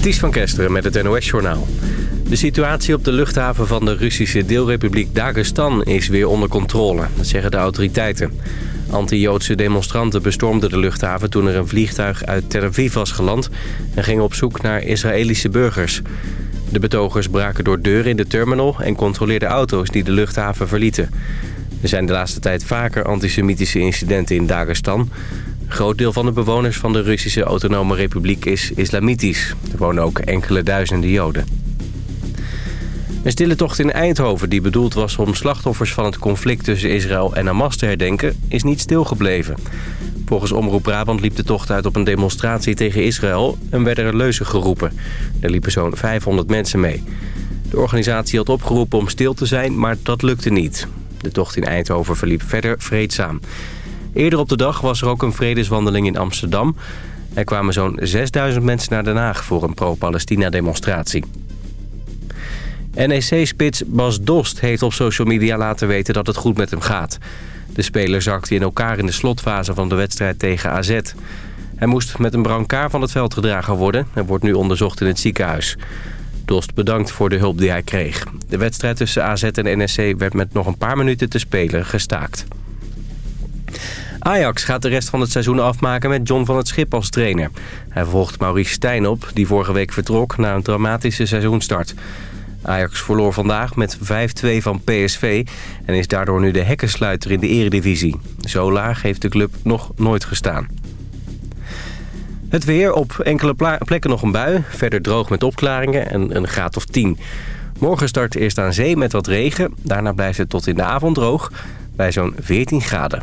Ties van Kesteren met het NOS-journaal. De situatie op de luchthaven van de Russische deelrepubliek Dagestan is weer onder controle. Dat zeggen de autoriteiten. Anti-Joodse demonstranten bestormden de luchthaven toen er een vliegtuig uit Tel Aviv was geland... en gingen op zoek naar Israëlische burgers. De betogers braken door deuren in de terminal en controleerden auto's die de luchthaven verlieten. Er zijn de laatste tijd vaker antisemitische incidenten in Dagestan. Groot deel van de bewoners van de Russische Autonome Republiek is islamitisch. Er wonen ook enkele duizenden Joden. Een stille tocht in Eindhoven die bedoeld was om slachtoffers van het conflict tussen Israël en Hamas te herdenken, is niet stilgebleven. Volgens Omroep Brabant liep de tocht uit op een demonstratie tegen Israël en werden er leuzen geroepen. Er liepen zo'n 500 mensen mee. De organisatie had opgeroepen om stil te zijn, maar dat lukte niet. De tocht in Eindhoven verliep verder vreedzaam. Eerder op de dag was er ook een vredeswandeling in Amsterdam. Er kwamen zo'n 6000 mensen naar Den Haag voor een pro-Palestina-demonstratie. NEC-spits Bas Dost heeft op social media laten weten dat het goed met hem gaat. De speler zakte in elkaar in de slotfase van de wedstrijd tegen AZ. Hij moest met een brancard van het veld gedragen worden... en wordt nu onderzocht in het ziekenhuis. Dost bedankt voor de hulp die hij kreeg. De wedstrijd tussen AZ en NSC werd met nog een paar minuten te spelen gestaakt. Ajax gaat de rest van het seizoen afmaken met John van het Schip als trainer. Hij volgt Maurice Stijn op, die vorige week vertrok na een dramatische seizoenstart. Ajax verloor vandaag met 5-2 van PSV en is daardoor nu de hekkensluiter in de eredivisie. Zo laag heeft de club nog nooit gestaan. Het weer, op enkele plekken nog een bui. Verder droog met opklaringen en een graad of 10. Morgen start eerst aan zee met wat regen. Daarna blijft het tot in de avond droog bij zo'n 14 graden.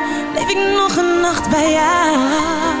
heb ik nog een nacht bij jou?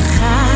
vergaan.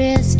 Christmas.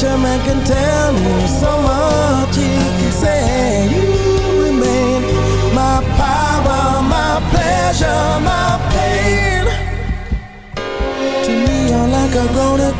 such a man can tell me so much. He can say you remain my power, my pleasure, my pain. To me, you're like a grown-up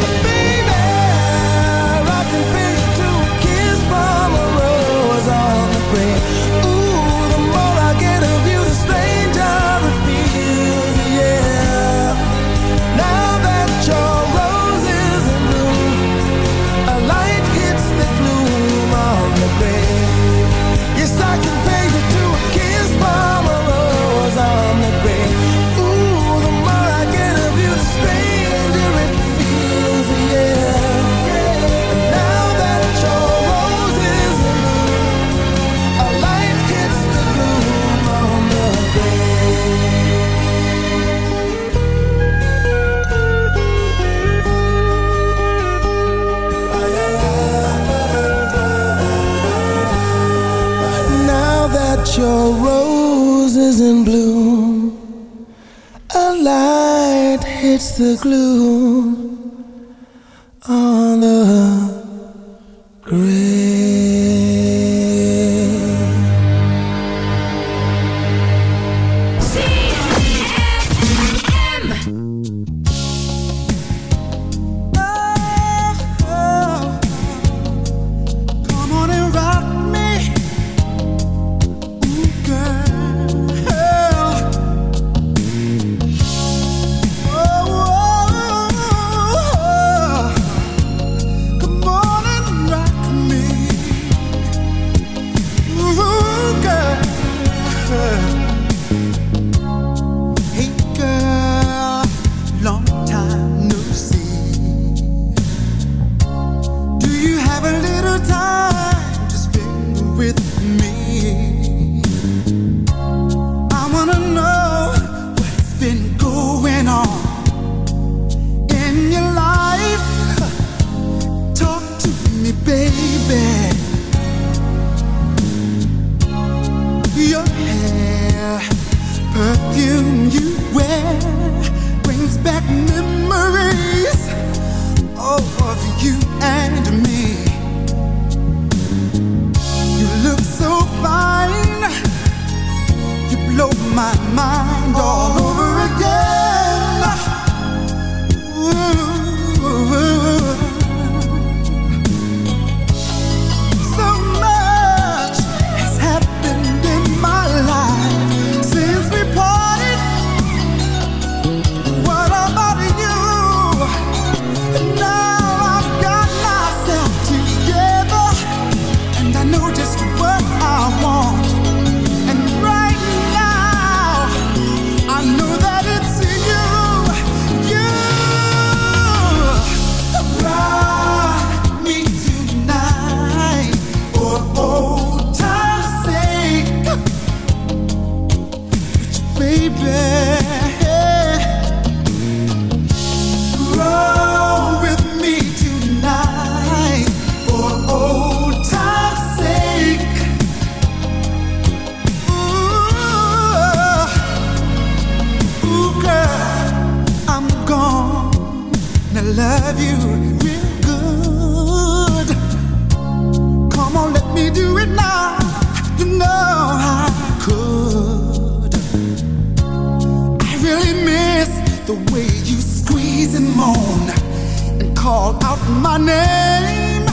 call out my name.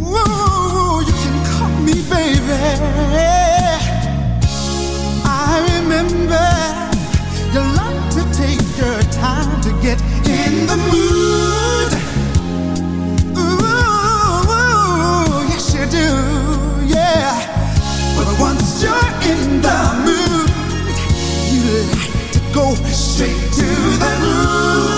Ooh, you can call me baby. I remember you like to take your time to get in the mood. Ooh, yes you do, yeah. But once you're in the mood, you like to go straight to the moon.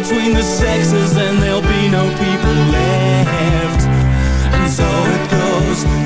between the sexes and there'll be no people left. And so it goes.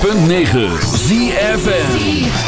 106.9 ZFN